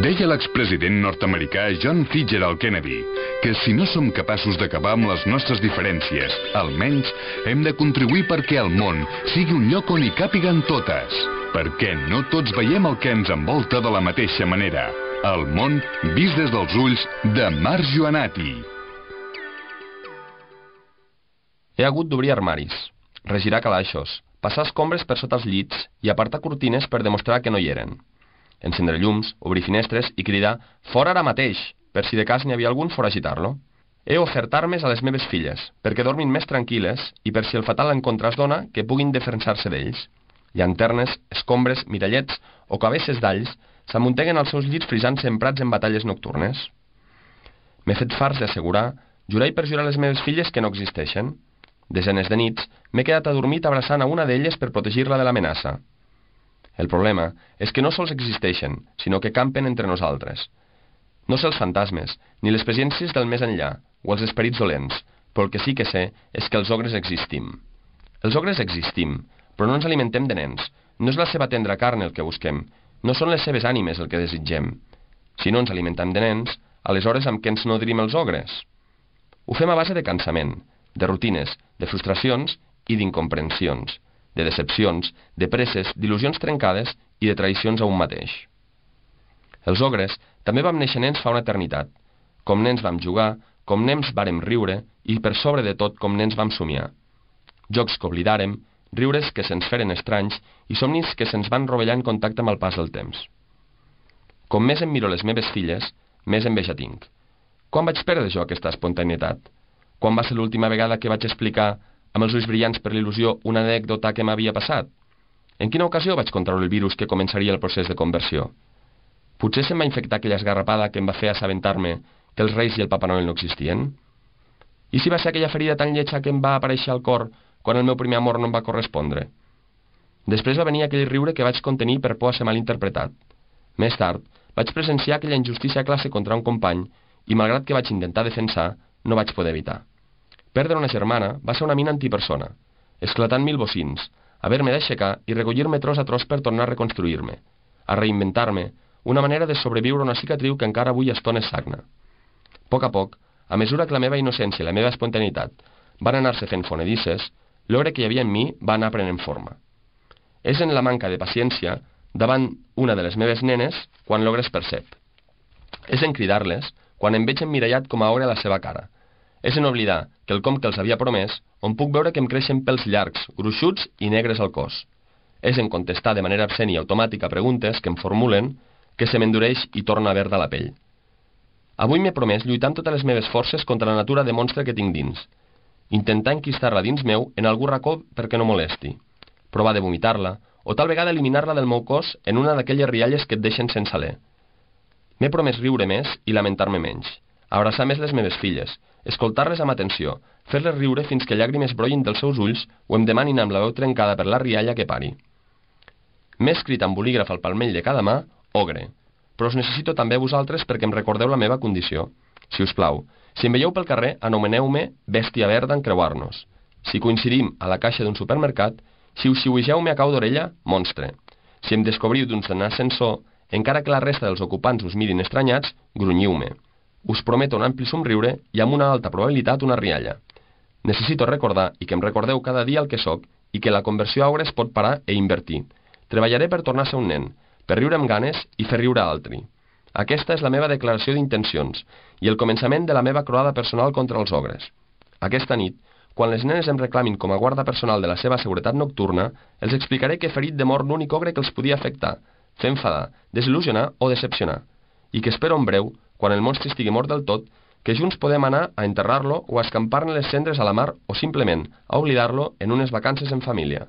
Deia l'expresident nord-americà John Fitzgerald Kennedy que si no som capaços d'acabar amb les nostres diferències, almenys hem de contribuir perquè el món sigui un lloc on hi càpiguen totes. Perquè no tots veiem el que ens envolta de la mateixa manera. El món vist des dels ulls de Marc Joanati. He hagut d'obrir armaris, regirar calaixos, passar escombres per sota els llits i apartar cortines per demostrar que no hi eren encendre llums, obrir finestres i cridar «Fora ara mateix!» per si de cas n'hi havia algun foragitar-lo. He ofert armes a les meves filles, perquè dormin més tranquil·les i per si el fatal encontre es dona, que puguin defensar-se d'ells. Llanternes, escombres, mirallets o cabesses d'alls s'amunteguen als seus llits frisant-se emprats en batalles nocturnes. M'he fet fars d'assegurar, jurar i perjurar les meves filles que no existeixen. Desenes de nits m'he quedat adormit abraçant a una d'elles per protegir-la de l'amenaça. El problema és que no sols existeixen, sinó que campen entre nosaltres. No sé els fantasmes, ni les presències del més enllà, o els esperits dolents, però el que sí que sé és que els ogres existim. Els ogres existim, però no ens alimentem de nens. No és la seva tendra carn el que busquem, no són les seves ànimes el que desitgem. Si no ens alimentem de nens, aleshores amb què ens nodrim els ogres? Ho fem a base de cansament, de rutines, de frustracions i d'incomprensions de decepcions, de presses, d'il·lusions trencades i de traïcions a un mateix. Els ogres també vam néixer nens fa una eternitat. Com nens vam jugar, com nens vàrem riure i per sobre de tot com nens vam somiar. Jocs que oblidarem, riures que se'ns feren estranys i somnis que se'ns van rovellar en contacte amb el pas del temps. Com més em miro les meves filles, més enveja tinc. Quan vaig perdre jo aquesta espontaneïtat? Quan va ser l'última vegada que vaig explicar amb els ulls brillants per l'il·lusió una anècdota que m'havia passat? En quina ocasió vaig contraure el virus que començaria el procés de conversió? Potser se'm va infectar aquella esgarrapada que em va fer assabentar-me que els reis i el Papa Noel no existien? I si va ser aquella ferida tan lletja que em va aparèixer al cor quan el meu primer amor no em va correspondre? Després va venir aquell riure que vaig contenir per por a ser mal interpretat. Més tard, vaig presenciar aquella injustícia a classe contra un company i, malgrat que vaig intentar defensar, no vaig poder evitar. Perdre una germana va ser una mina antipersona, esclatant mil bocins, haver-me d'aixecar i recollir-me tros a tros per tornar a reconstruir-me, a reinventar-me, una manera de sobreviure una cicatriu que encara avui estona sagna. A poc a poc, a mesura que la meva innocència i la meva espontaneïtat van anar-se fent fonedisses, l'ogre que hi havia en mi va anar prenent forma. És en la manca de paciència davant una de les meves nenes quan l'ogre es percep. És en cridar-les quan em veig emmirallat com a ogre a la seva cara, és en oblidar que el com que els havia promès, on puc veure que em creixen pèls llargs, gruixuts i negres al cos. És en contestar de manera absent i automàtica preguntes que em formulen que se m'endureix i torna a verda la pell. Avui m'he promès lluitar amb totes les meves forces contra la natura de monstre que tinc dins. Intentar enquistar-la dins meu en algun racó perquè no molesti. Provar de vomitar-la, o tal vegada eliminar-la del meu cos en una d'aquelles rialles que et deixen sense alè. M'he promès riure més i lamentar-me menys, abraçar més les meves filles, escoltar-les amb atenció, fer-les riure fins que llàgrimes brollin dels seus ulls o em demanin amb la veu trencada per la rialla que pari. M'he escrit amb bolígraf al palmell de cada mà, ogre, però us necessito també a vosaltres perquè em recordeu la meva condició. Si us plau, si em veieu pel carrer, anomeneu-me bèstia verda en creuar-nos. Si coincidim a la caixa d'un supermercat, si us xiuigeu-me a cau d'orella, monstre. Si em descobriu d'un ascensor, encara que la resta dels ocupants us mirin estranyats, grunyiu-me. Us prometo un ampli somriure i amb una alta probabilitat una rialla. Necessito recordar i que em recordeu cada dia el que sóc i que la conversió a es pot parar e invertir. Treballaré per tornar a ser un nen, per riure amb ganes i fer riure a altri. Aquesta és la meva declaració d'intencions i el començament de la meva croada personal contra els ogres. Aquesta nit, quan les nenes em reclamin com a guarda personal de la seva seguretat nocturna, els explicaré que he ferit de mort l'únic ogre que els podia afectar, fer enfadar, desil·lusionar o decepcionar, i que espero en breu quan el monstre estigui mort del tot, que junts podem anar a enterrar-lo o a escampar-ne les cendres a la mar o simplement a oblidar-lo en unes vacances en família.